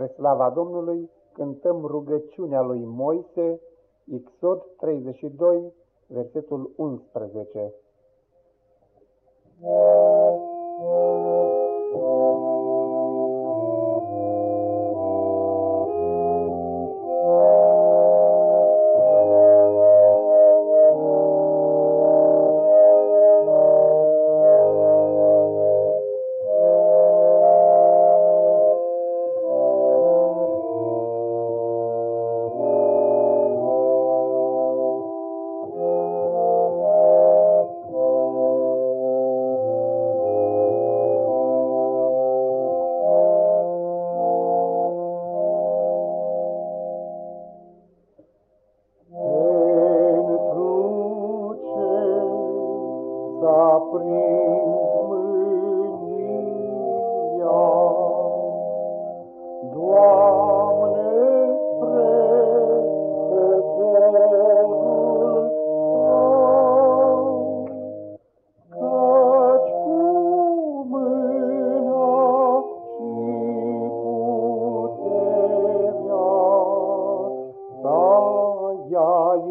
Spre slava Domnului cântăm rugăciunea lui Moise, Exod 32, versetul 11. prins mânia. Doamne, spre poporul tău, căci cu mâna și puterea ta i-ai